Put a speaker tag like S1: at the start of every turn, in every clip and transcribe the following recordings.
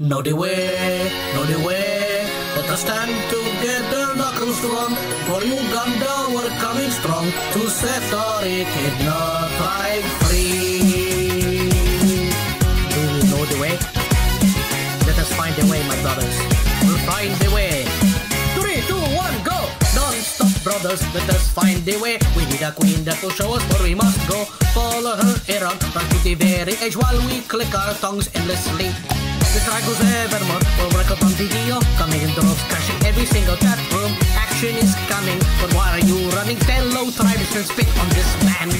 S1: Know the way, know the way. Let us stand together, knuckle strong. For Uganda, we're coming strong to set our echidna tribe free. Do you know the way? Let us find the way, my brothers. We'll find the way. Three, two, one, go! Don't stop, brothers. Let us find the way. We need a queen that will show us where we must go. Follow her around, run to the very edge while we click our tongues endlessly. The track goes evermore. We'll up on video, coming in droves, crashing every single chat room. Action is coming, but why are you running? Tell low tribes and spit on this man.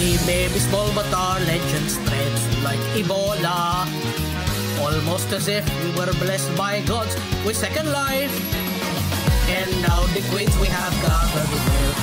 S1: We may be small, but our legend spreads like Ebola. Almost as if we were blessed by gods with second life. And now the queens we have gathered will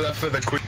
S2: Clap for the queen.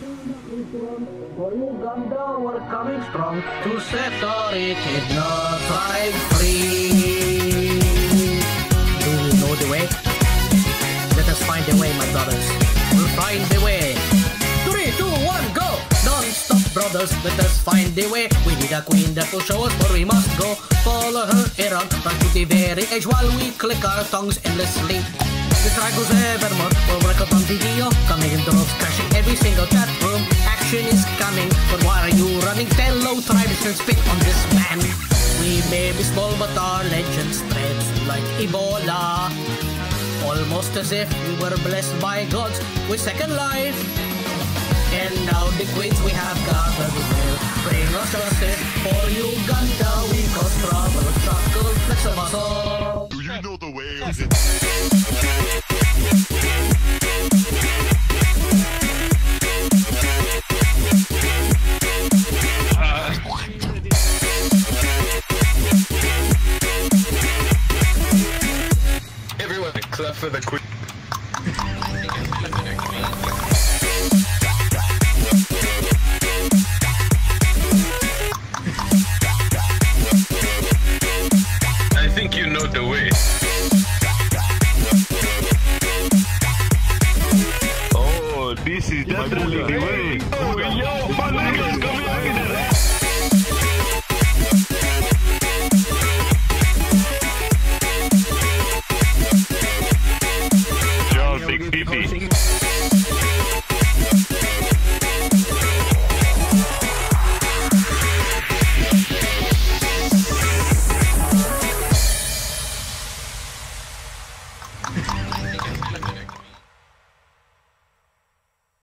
S1: For Uganda, we're coming strong to set our echidna tribe free. Do you know the way? Let us find the way, my brothers. We'll find the way. Three, two, one, go! Non-stop, brothers. Let us find the way. We need a queen that will show us where we must go. Follow her around, run to the very edge while we click our tongues endlessly. The track goes evermore. We'll break up on video, coming in droves, crashing every single chat room. Action is coming, but why are you running? Tell low tribes and spit on this man. We may be small, but our legend spreads like Ebola. Almost as if we were blessed by gods with second life. And now the queens we have gathered will bring us justice for Uganda. We cause trouble, chuckle, flex of us all.
S3: Do you know the way?
S2: For the queen. I think you know the way.
S4: Oh, this is definitely the way. Oh, yo, my niggas, come here.